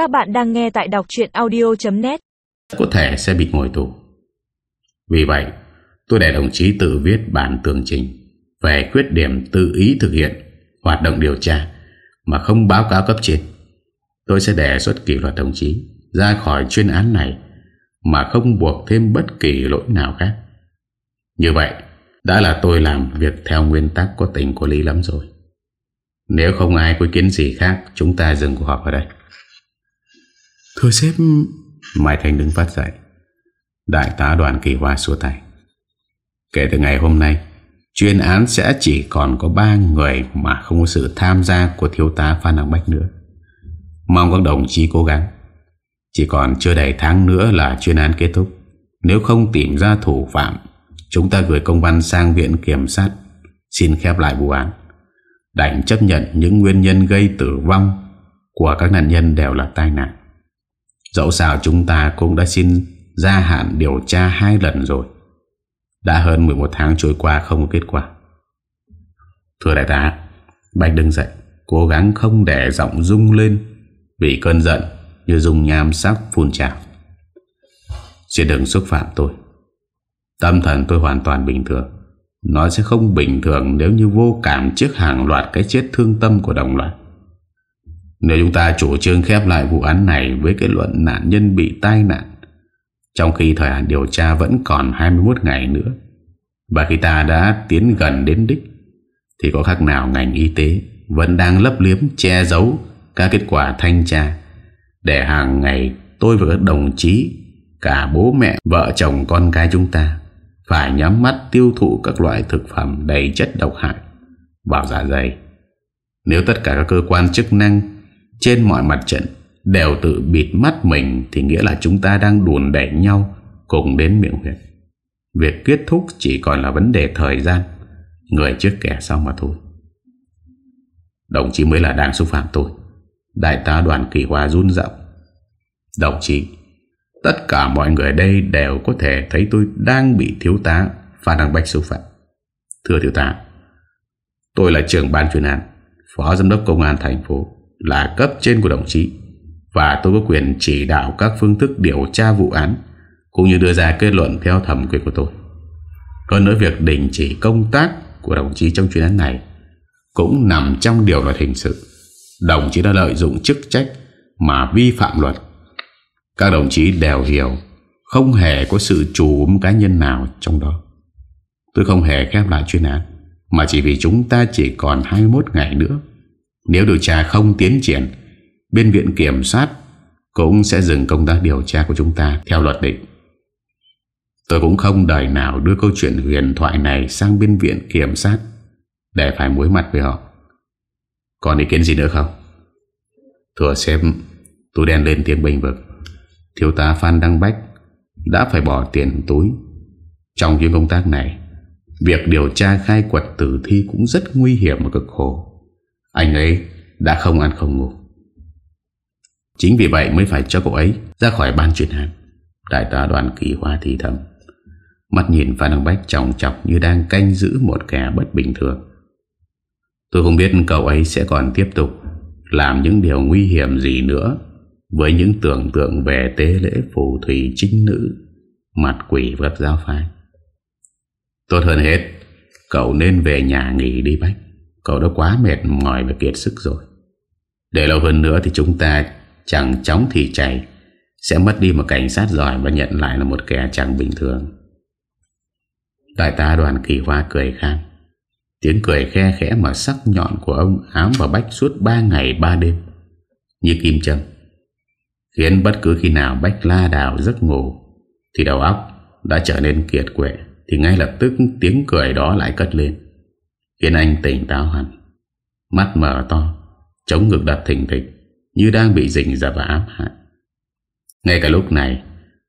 Các bạn đang nghe tại đọc chuyện audio.net Có thể sẽ bị ngồi tù. Vì vậy, tôi để đồng chí tự viết bản tường trình Về khuyết điểm tự ý thực hiện Hoạt động điều tra Mà không báo cáo cấp trên. Tôi sẽ đề xuất kỷ luật đồng chí Ra khỏi chuyên án này Mà không buộc thêm bất kỳ lỗi nào khác. Như vậy, Đã là tôi làm việc theo nguyên tắc có tình có lý lắm rồi. Nếu không ai có kiến gì khác, Chúng ta dừng cuộc họp ở đây. Thưa sếp. Mai Thành đứng phát dậy. Đại tá đoàn kỳ hoa xua tay. Kể từ ngày hôm nay, Chuyên án sẽ chỉ còn có 3 người Mà không có sự tham gia của thiếu tá Phan Đăng Bách nữa. Mong các đồng chí cố gắng. Chỉ còn chưa đầy tháng nữa là chuyên án kết thúc. Nếu không tìm ra thủ phạm, Chúng ta gửi công văn sang viện kiểm sát, Xin khép lại vụ án. Đành chấp nhận những nguyên nhân gây tử vong Của các nạn nhân đều là tai nạn. Dẫu sao chúng ta cũng đã xin gia hạn điều tra hai lần rồi. Đã hơn 11 tháng trôi qua không có kết quả. Thưa đại tá, Bạch đứng dậy, Cố gắng không để giọng rung lên Vì cơn giận Như dùng nham sắc phun trào. Xin đừng xúc phạm tôi, Tâm thần tôi hoàn toàn bình thường. Nó sẽ không bình thường Nếu như vô cảm trước hàng loạt Cái chết thương tâm của đồng loạt nếu chúng ta chủ trương khép lại vụ án này với kết luận nạn nhân bị tai nạn, trong khi thời hạn điều tra vẫn còn 21 ngày nữa, và khi ta đã tiến gần đến đích, thì có khác nào ngành y tế vẫn đang lấp liếm che giấu các kết quả thanh tra, để hàng ngày tôi và các đồng chí, cả bố mẹ, vợ chồng con cái chúng ta phải nhắm mắt tiêu thụ các loại thực phẩm đầy chất độc hại vào dạ dày. Nếu tất cả các cơ quan chức năng trên mọi mặt trận đều tự bịt mắt mình thì nghĩa là chúng ta đang đùn đẩy nhau cùng đến miệng huyệt. Việc kết thúc chỉ còn là vấn đề thời gian, người trước kẻ sau mà thôi. Đồng chí mới là đang xúc phạm tôi. Đại tá đoàn kỳ hòa run rộng. Đồng chí, tất cả mọi người ở đây đều có thể thấy tôi đang bị thiếu tá Phan Đăng Bách xúc phạm. Thưa thiếu tá, tôi là trưởng ban chuyên án, phó giám đốc công an thành phố là cấp trên của đồng chí và tôi có quyền chỉ đạo các phương thức điều tra vụ án, cũng như đưa ra kết luận theo thẩm quyền của tôi. Hơn nữa việc đình chỉ công tác của đồng chí trong chuyên án này cũng nằm trong điều luật hình sự. Đồng chí đã lợi dụng chức trách mà vi phạm luật. Các đồng chí đều hiểu không hề có sự chủ cá nhân nào trong đó. Tôi không hề khép lại chuyên án, mà chỉ vì chúng ta chỉ còn 21 ngày nữa nếu điều tra không tiến triển, Bên viện kiểm soát Cũng sẽ dừng công tác điều tra của chúng ta Theo luật định. Tôi cũng không đời nào đưa câu chuyện huyền thoại này Sang bên viện kiểm sát Để phải mối mặt với họ. Còn ý kiến gì nữa không? Thưa xem Tôi đen lên tiếng bình vực. Thiếu tá Phan Đăng Bách Đã phải bỏ tiền túi. Trong chuyến công tác này, Việc điều tra khai quật tử thi Cũng rất nguy hiểm và cực khổ anh ấy đã không ăn không ngủ. Chính vì vậy mới phải cho cậu ấy ra khỏi ban chuyên án. Đại tá đoàn kỳ hoa thì thầm. Mắt nhìn Phan Đăng Bách trọng chọc như đang canh giữ một kẻ bất bình thường. Tôi không biết cậu ấy sẽ còn tiếp tục Làm những điều nguy hiểm gì nữa Với những tưởng tượng về tế lễ phù thủy chính nữ, Mặt quỷ và giáo phái. Tốt hơn hết, Cậu nên về nhà nghỉ đi Bách. Cậu đã quá mệt mỏi và kiệt sức rồi. Để lâu hơn nữa thì chúng ta Chẳng chóng thì chạy, Sẽ mất đi một cảnh sát giỏi Và nhận lại là một kẻ chẳng bình thường. Đại tá đoàn kỳ hoa cười khan Tiếng cười khe khẽ mà sắc nhọn của ông ám và bách suốt 3 ngày 3 đêm. Như kim châm, Khiến bất cứ khi nào bách la đảo giấc ngủ Thì đầu óc đã trở nên kiệt quệ Thì ngay lập tức tiếng cười đó lại cất lên. Khiến anh tỉnh táo hẳn. Mắt mở to, Chống ngực đặt thình thịch, Như đang bị rình ra và ám hại. Ngay cả lúc này,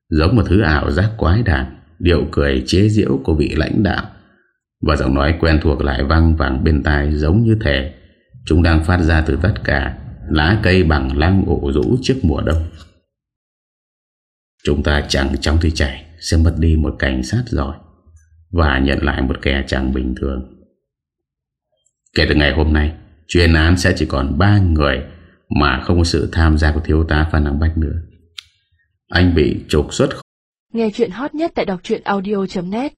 Giống một thứ ảo giác quái đản, Điệu cười chế diễu của vị lãnh đạo. Và giọng nói quen thuộc lại vang vàng bên tai Giống như thể Chúng đang phát ra từ tất cả Lá cây bằng lăng ổ rũ trước mùa đông. Chúng ta chẳng trong thì chảy Sẽ mất đi một cảnh sát giỏi Và nhận lại một kẻ chẳng bình thường. Kể từ ngày hôm nay, Chuyên án sẽ chỉ còn 3 người Mà không có sự tham gia của thiếu tá Phan Đăng Bách nữa. Anh bị trục xuất Nghe chuyện hot nhất tại đọc audio.net